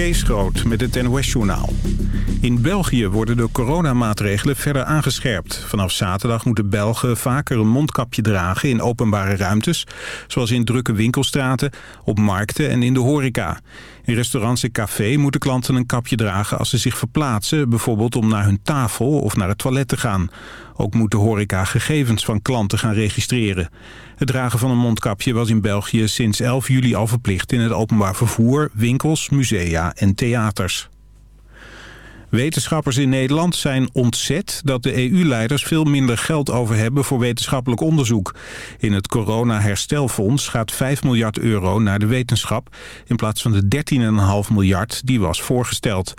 Kees Groot met het NOS-journaal. In België worden de coronamaatregelen verder aangescherpt. Vanaf zaterdag moeten Belgen vaker een mondkapje dragen in openbare ruimtes... zoals in drukke winkelstraten, op markten en in de horeca. In restaurants en café moeten klanten een kapje dragen als ze zich verplaatsen... bijvoorbeeld om naar hun tafel of naar het toilet te gaan. Ook moet de horeca gegevens van klanten gaan registreren. Het dragen van een mondkapje was in België sinds 11 juli al verplicht in het openbaar vervoer, winkels, musea en theaters. Wetenschappers in Nederland zijn ontzet dat de EU-leiders veel minder geld over hebben voor wetenschappelijk onderzoek. In het corona-herstelfonds gaat 5 miljard euro naar de wetenschap in plaats van de 13,5 miljard die was voorgesteld.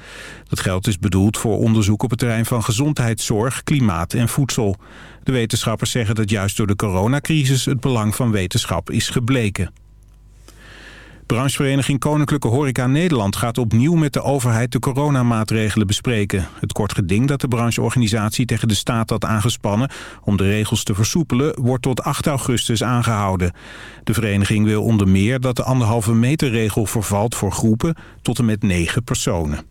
Dat geld is bedoeld voor onderzoek op het terrein van gezondheidszorg, klimaat en voedsel. De wetenschappers zeggen dat juist door de coronacrisis het belang van wetenschap is gebleken. Branchevereniging Koninklijke Horeca Nederland gaat opnieuw met de overheid de coronamaatregelen bespreken. Het kort geding dat de brancheorganisatie tegen de staat had aangespannen om de regels te versoepelen wordt tot 8 augustus aangehouden. De vereniging wil onder meer dat de anderhalve meter regel vervalt voor groepen tot en met negen personen.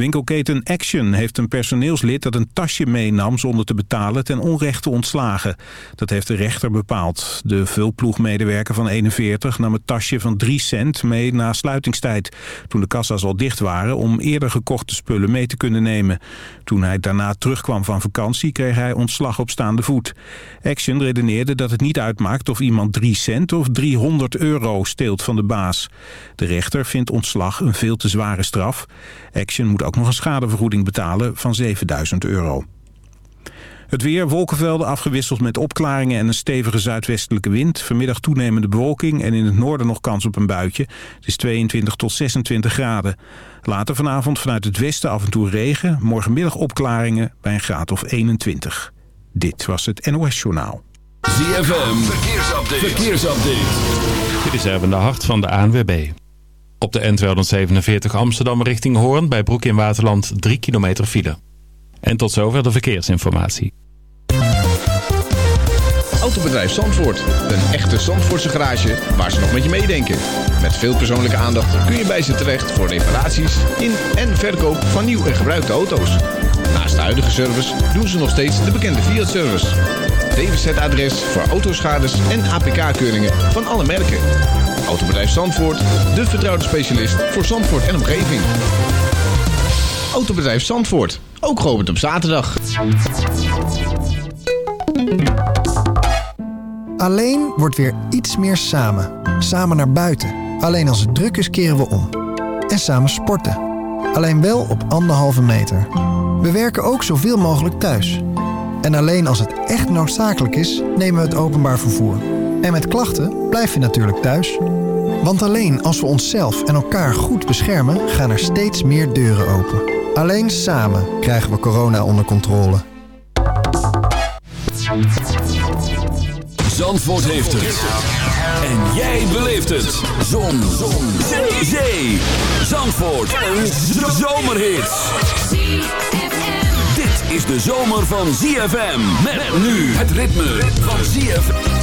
Winkelketen Action heeft een personeelslid dat een tasje meenam zonder te betalen ten onrechte ontslagen. Dat heeft de rechter bepaald. De vulploegmedewerker van 41 nam het tasje van 3 cent mee na sluitingstijd. Toen de kassa's al dicht waren om eerder gekochte spullen mee te kunnen nemen. Toen hij daarna terugkwam van vakantie kreeg hij ontslag op staande voet. Action redeneerde dat het niet uitmaakt of iemand 3 cent of 300 euro steelt van de baas. De rechter vindt ontslag een veel te zware straf. Action moet ook nog een schadevergoeding betalen van 7000 euro. Het weer, wolkenvelden afgewisseld met opklaringen en een stevige zuidwestelijke wind. Vanmiddag toenemende bewolking en in het noorden nog kans op een buitje. Het is 22 tot 26 graden. Later vanavond vanuit het westen af en toe regen. Morgenmiddag opklaringen bij een graad of 21. Dit was het NOS Journaal. ZFM, verkeersupdate. verkeersupdate. Dit is even de hart van de ANWB. Op de N247 Amsterdam richting Hoorn bij Broek in Waterland 3 kilometer file. En tot zover de verkeersinformatie. Autobedrijf Zandvoort. Een echte Zandvoortse garage waar ze nog met je meedenken. Met veel persoonlijke aandacht kun je bij ze terecht voor reparaties in en verkoop van nieuw en gebruikte auto's. Naast de huidige service doen ze nog steeds de bekende Fiat-service. DWZ-adres voor autoschades en APK-keuringen van alle merken. Autobedrijf Zandvoort, de vertrouwde specialist voor Zandvoort en omgeving. Autobedrijf Zandvoort, ook geopend op zaterdag. Alleen wordt weer iets meer samen. Samen naar buiten. Alleen als het druk is keren we om. En samen sporten. Alleen wel op anderhalve meter. We werken ook zoveel mogelijk thuis. En alleen als het echt noodzakelijk is, nemen we het openbaar vervoer. En met klachten blijf je natuurlijk thuis. Want alleen als we onszelf en elkaar goed beschermen, gaan er steeds meer deuren open. Alleen samen krijgen we corona onder controle. Zandvoort heeft het. En jij beleeft het. Zon. Zon. Zee. Zee. Zandvoort. Een zomerhit. Dit is de zomer van ZFM. Met nu het ritme van ZFM.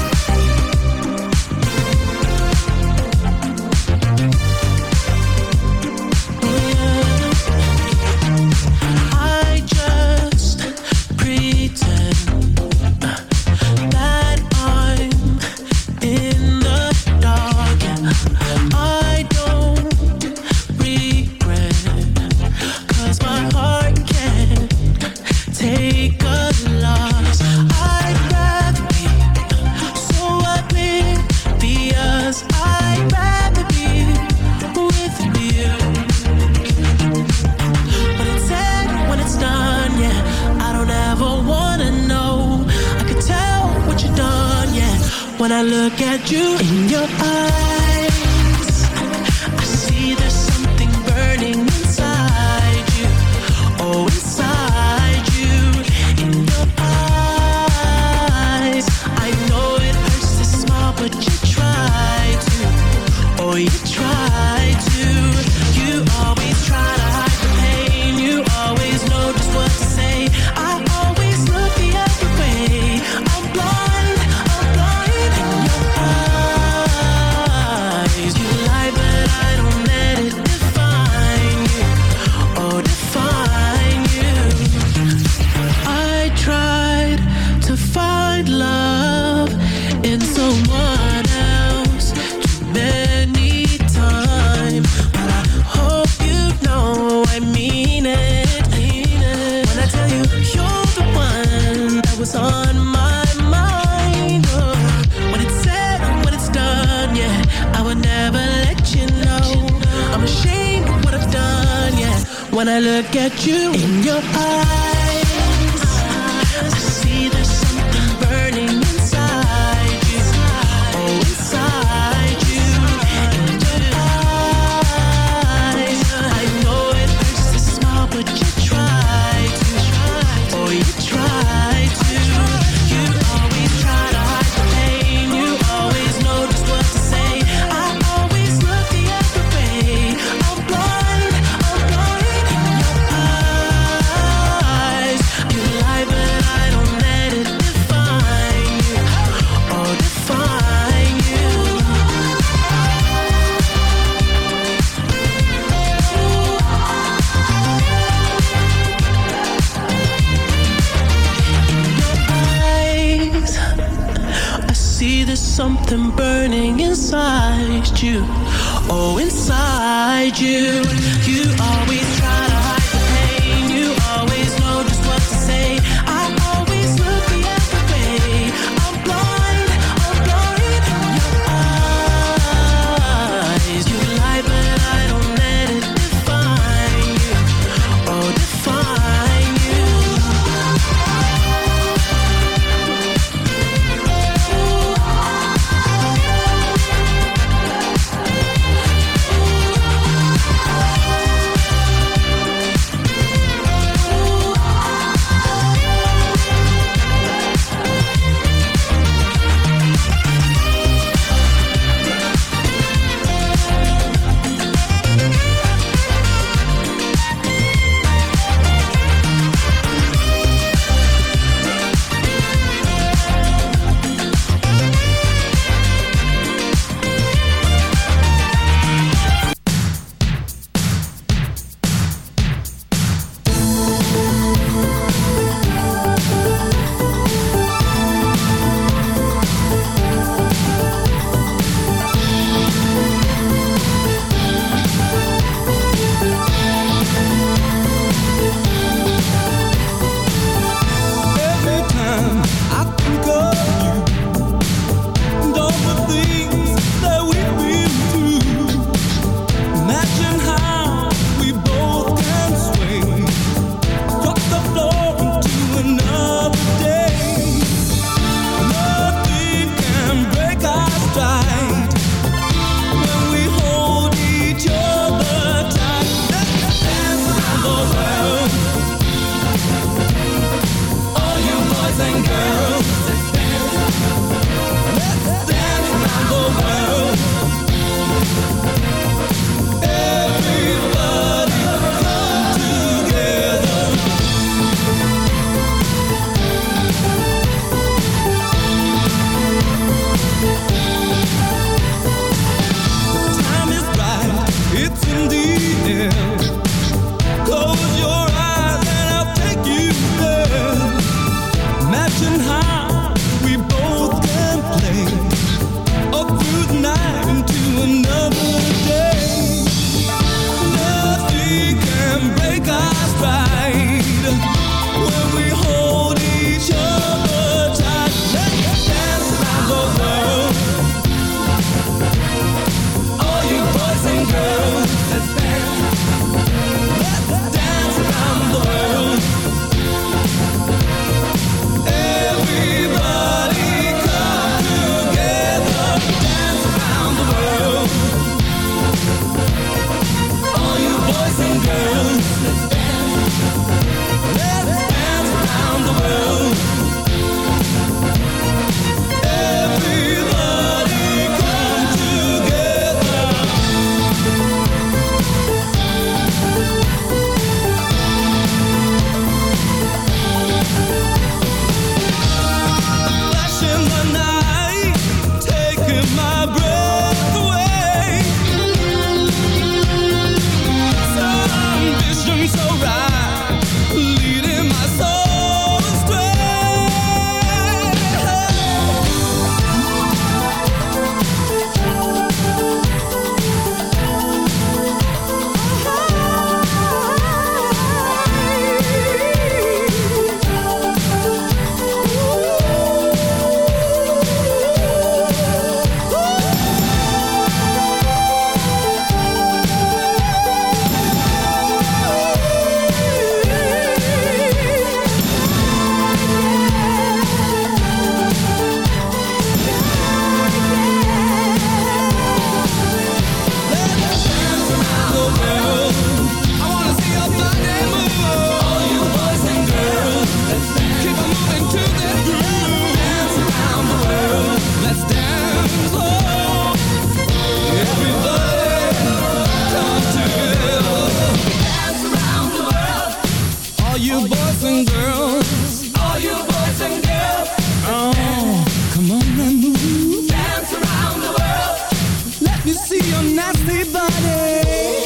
nasty body.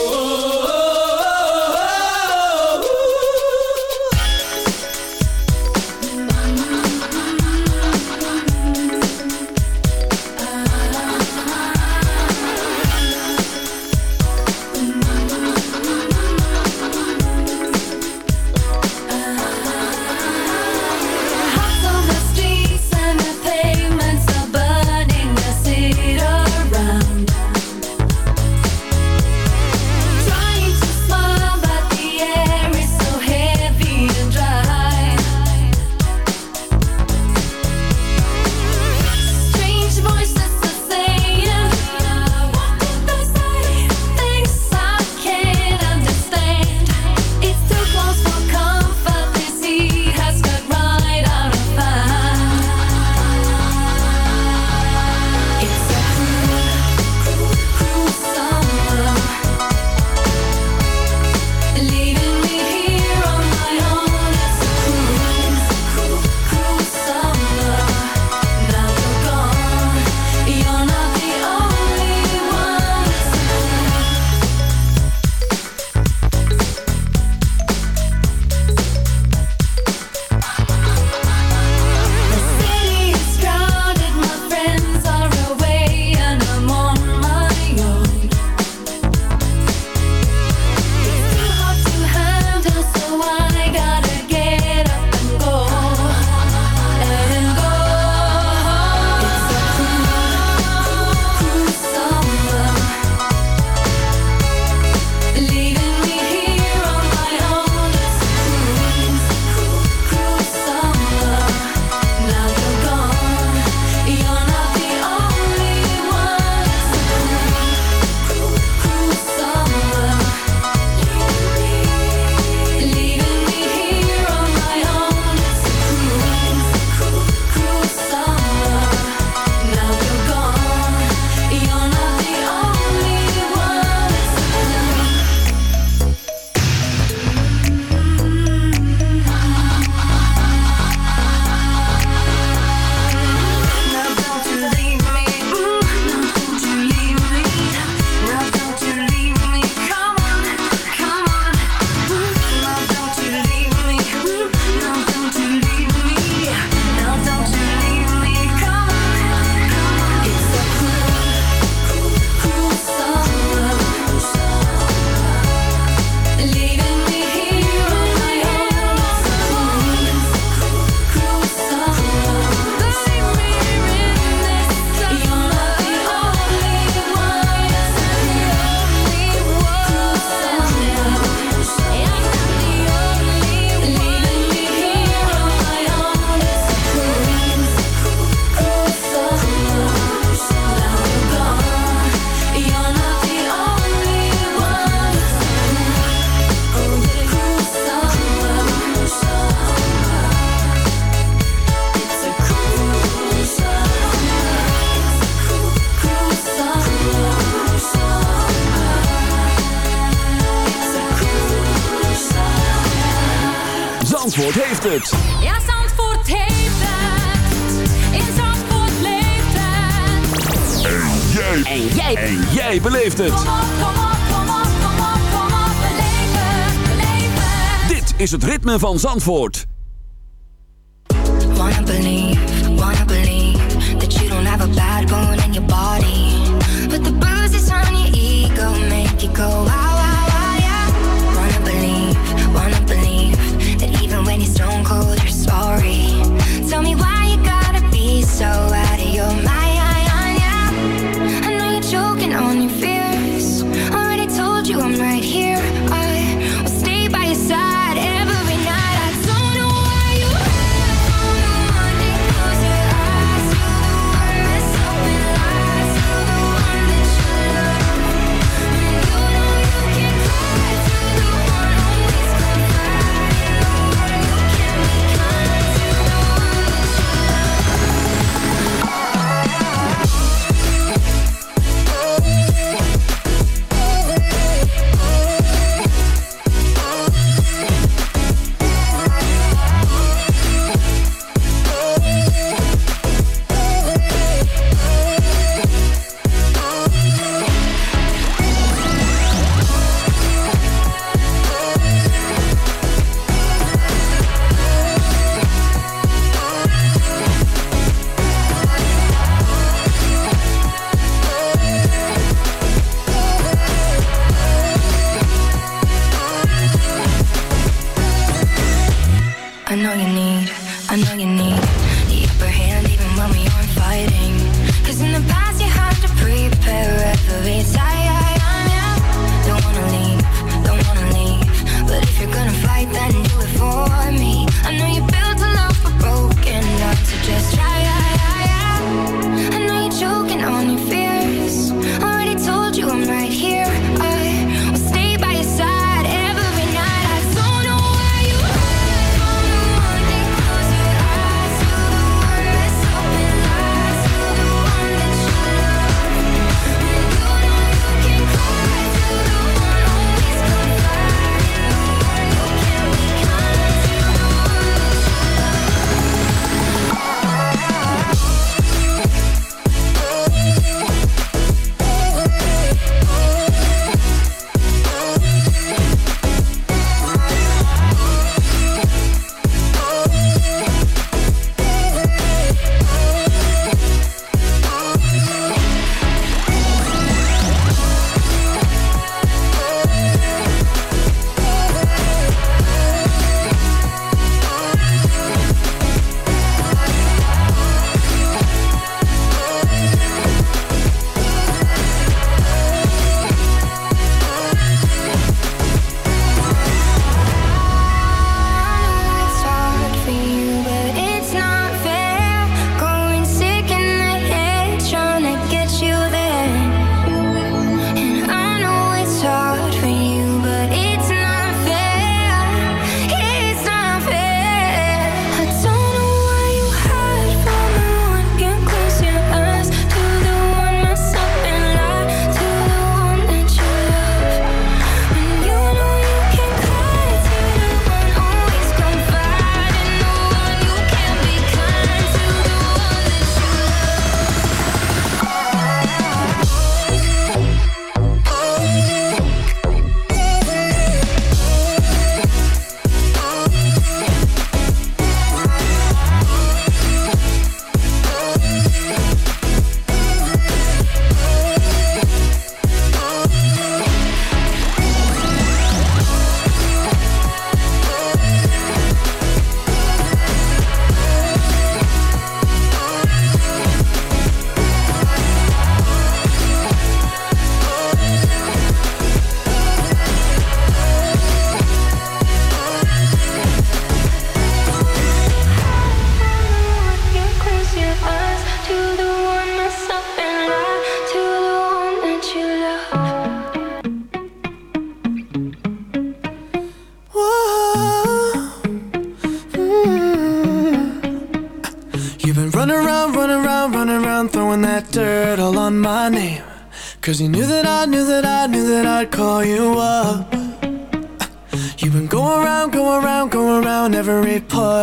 Beleeft het. Kom op, kom op, kom op, kom op, kom op. Beleef het, beleef het. Dit is het ritme van Zandvoort. Wanna believe, wanna believe that you don't have a bad bone in your body. But the bruises on your ego make you go wow, wow, wow, yeah. Wanna believe, wanna believe that even when you're stone cold, you're sorry. Tell me why you gotta be so out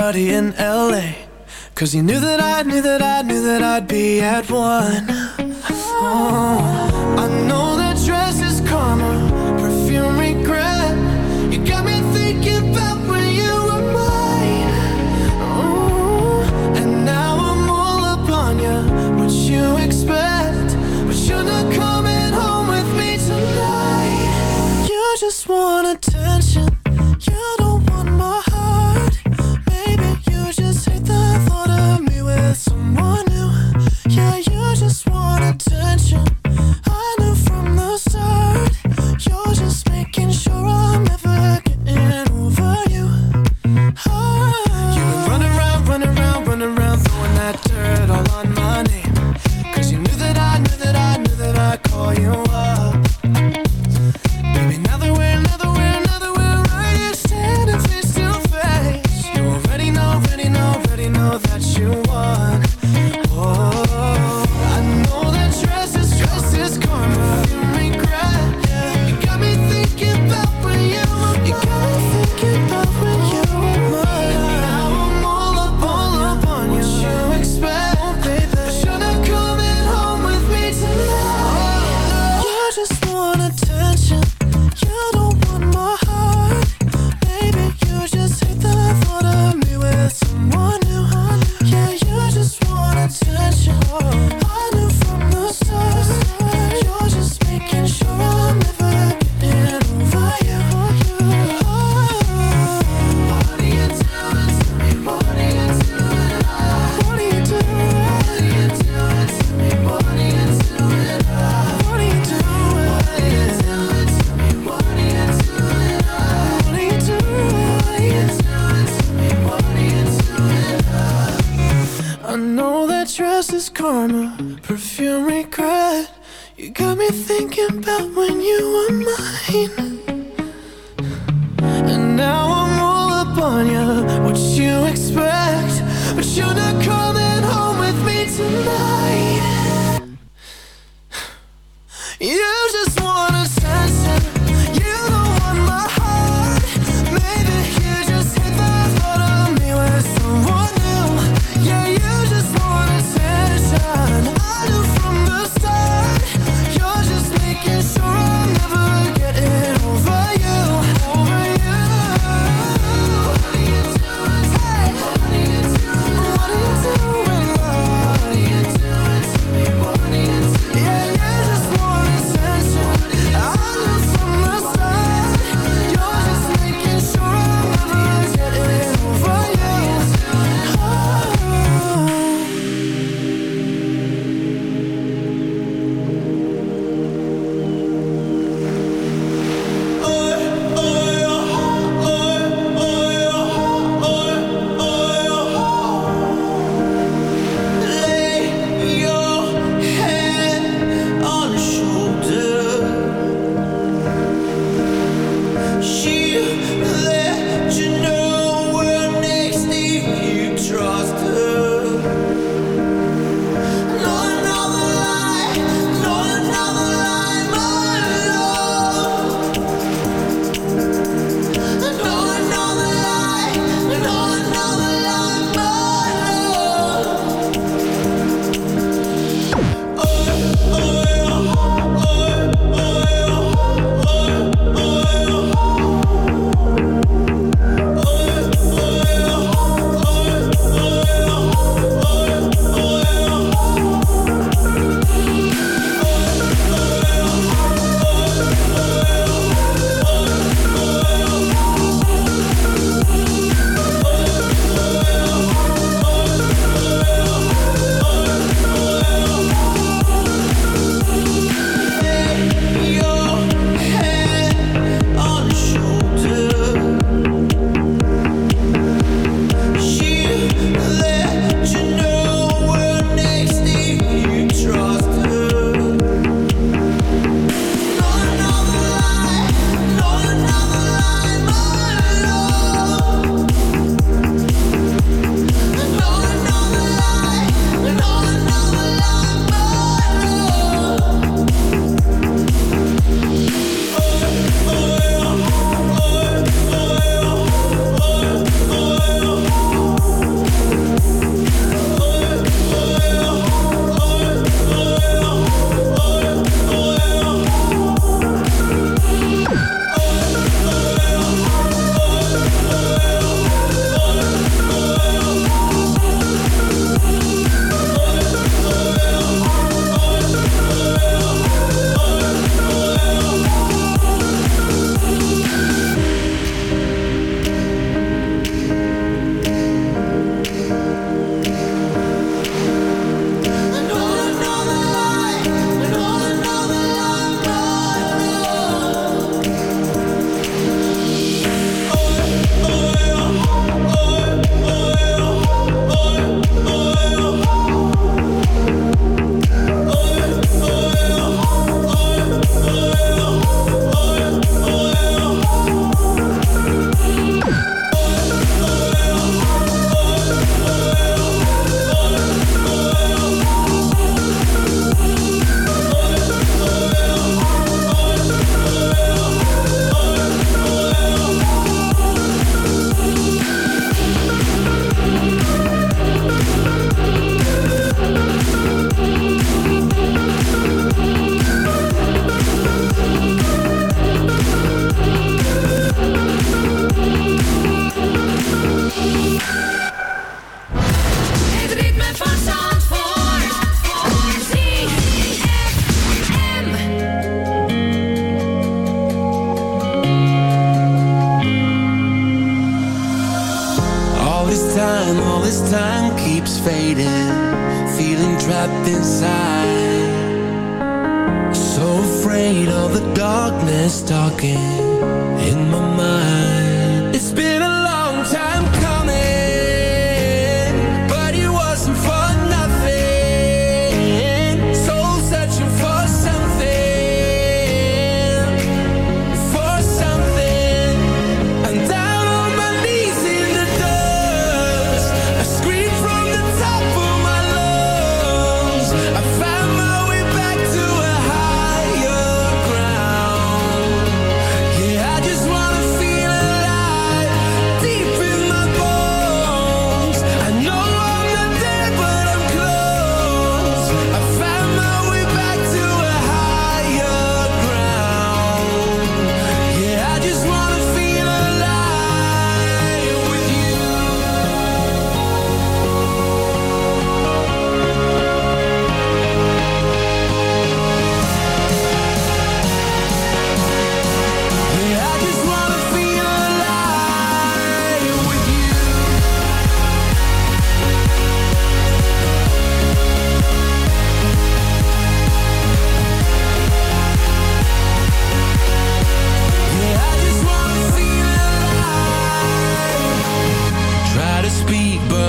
party in LA. Cause he knew that I knew that I knew that I'd be at one. Oh.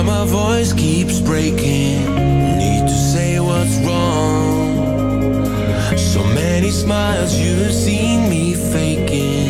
my voice keeps breaking. Need to say what's wrong. So many smiles you've seen me faking.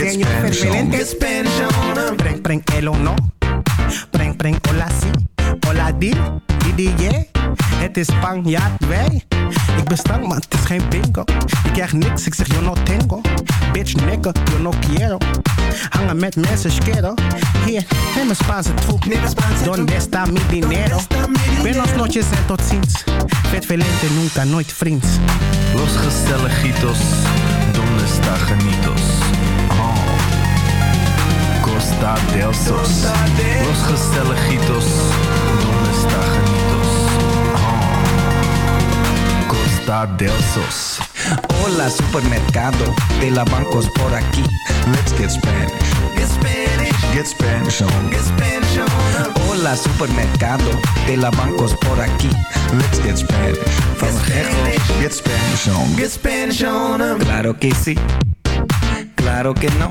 Get Spanish on. Get Preng on. Breng, breng el hola si. Hola di. Di je. Het is Spanjaard, wij. Ik ben stank, maar het is geen bingo. Ik krijg niks, ik zeg yo no tengo. Bitch nigga, yo no quiero. Hangen met mensen, schero. Hier, neem een Spaanse troep. Donde está mi dinero? als notjes en tot ziens. Vet velente, nunca, nooit vriends. Los gezelligitos, donde está genitos? Costa del Sos. Los Gestelejitos. Donde está Janitos? Oh. Costa del Sos. Hola, supermercado. De la bancos por aquí. Let's get Spanish. Get Spanish. Get Spanish on. Get Spanish on. Hola, supermercado. De la bancos por aquí. Let's get Spanish. Van Gecko. Get Spanish on. Get Spanish on. 'em. Claro que sí. Claro que no.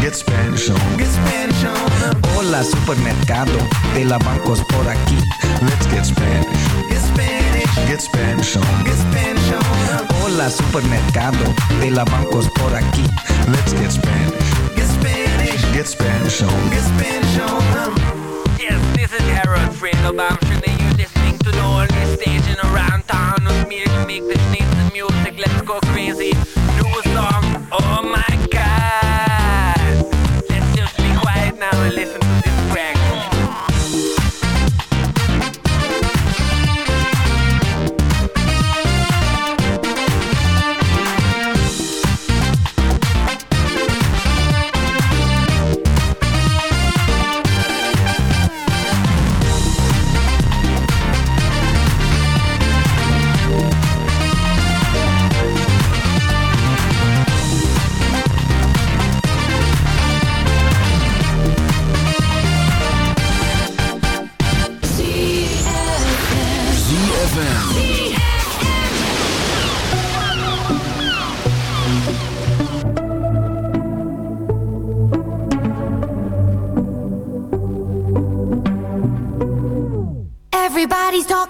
Get Spanish on. Get Spanish on. Hola, supermercado. De la bancos por aquí. Let's get Spanish. Get Spanish. Get Spanish on. Get Spanish on. Hola, supermercado. De la bancos por aquí. Let's get Spanish. Get Spanish. Get Spanish on. Get Spanish on. Yes, this is Harold Fredo Bamshin and you're listening to the only station around town with me to make the sneeze music. Let's go crazy. Do a song. Oh my and listen to this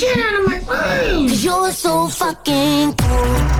Get out of my room! Cause you're so fucking cool.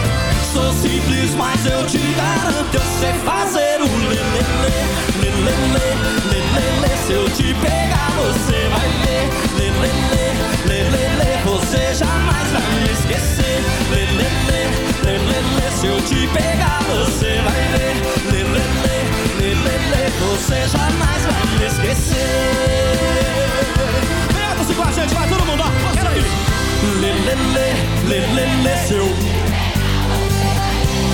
Sou simples, mas eu te garanto, eu sei fazer o lelele, lelele, lelele. Se eu te pegar, você vai ver, lelele, lelele. Você jamais vai me esquecer, lelele, lelele. Se eu te pegar, você vai ver, lelele, lelele. Você jamais vai me esquecer. Vem, com a gente, vai todo mundo, ó, quero. Lelele, lelele, seu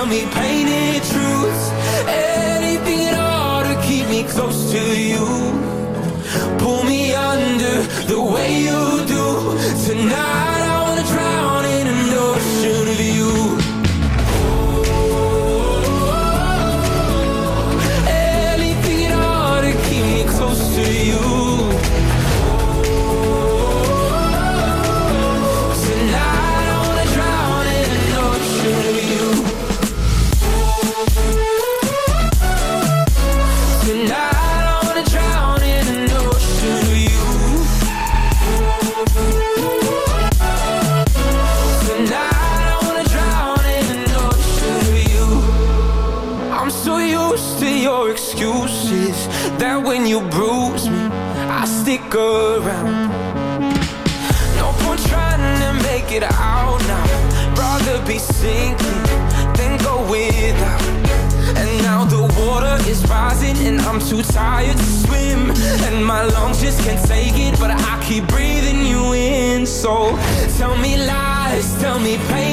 Tell me painted truths. Anything at all to keep me close to you. Pull me under the way you do. Tonight sinking than go without. And now the water is rising and I'm too tired to swim. And my lungs just can't take it, but I keep breathing you in. So tell me lies, tell me painted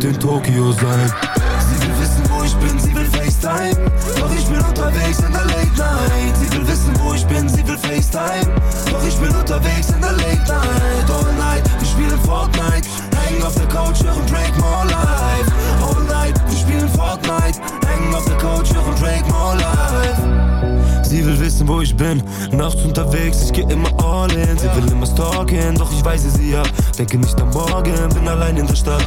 könnte in Tokio sein. Sie will wissen, wo ich bin, sie will FaceTime. Doch ich bin unterwegs in der Late Night. Sie will wissen, wo ich bin, sie will FaceTime. Doch ich bin unterwegs in der Late Night. All night, wir spielen Fortnite. Hängen auf der Couch, hören Drake More Live. All night, wir spielen Fortnite. Hängen auf der Couch, hören Drake More Live. Sie will wissen, wo ich bin. Nachts unterwegs, ich geh immer all in. Sie will immer stalken, doch ich weise sie ab. Denke nicht am Morgen, bin allein in der Stadt.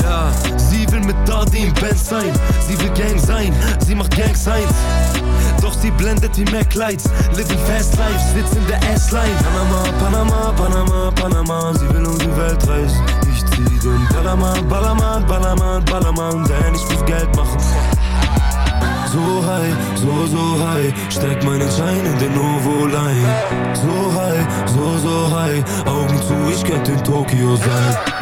Ja, sie will mit Dardy im Band sein. Sie will Gang sein, sie macht Gang Signs. Doch sie blendet wie Mac Lights. Living fast life, sitzt in der S-Line. Panama, Panama, Panama, Panama. Sie will um die Welt reisen. Ich zieh den Ballermann, Ballermann, Ballermann, Ballermann. Denn ich muss Geld machen. So high, so, so high, steck meinen Schein in den Novo-Line. So high, so, so high, Augen zu, ich könnte in Tokio sein.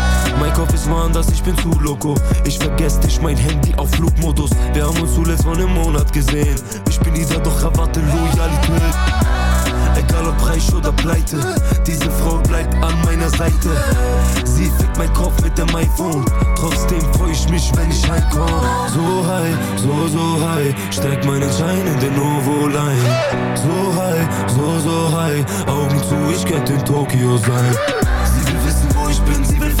Mein Kopf ist woanders, ich bin zu loco. Ich vergess dich, mein Handy auf Flugmodus. Wir haben uns zuletzt vor einem Monat gesehen. Ich bin wieder, doch erwarte Loyalität. Egal ob reich oder pleite, diese Frau bleibt an meiner Seite. Sie fickt mein Kopf mit dem iPhone. Trotzdem freu ich mich, wenn ich heimkomm. So high, so, so high, steck meinen Schein in den Novo-Line. So high, so, so high, Augen zu, ich könnte in Tokio sein. Sie will wissen, wo ich bin, sie will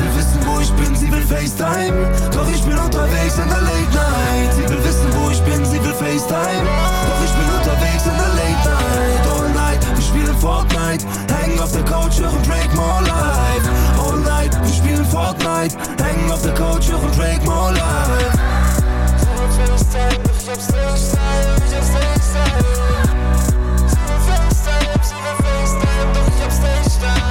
wissen, wo ich bin, sie will FaceTime. Doch ich bin unterwegs in der Late Night. Sie will wissen, wo ich bin, sie will FaceTime. Doch ich bin unterwegs in der Late Night. All night, wir spielen Fortnite. Hängen auf der Couch, hören Drake More Life. All night, wir spielen Fortnite. Hängen auf der Couch, hören Drake More Life. Eh,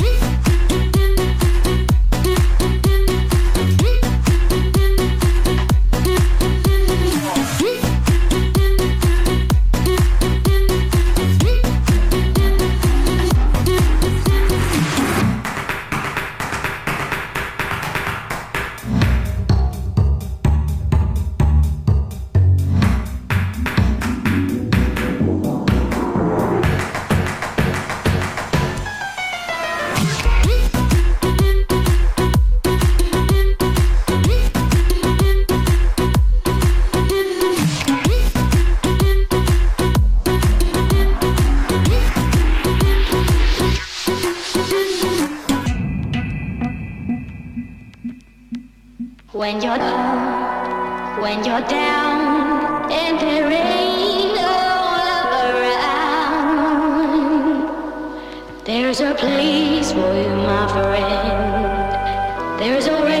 There's a place for you, my friend. There's a way.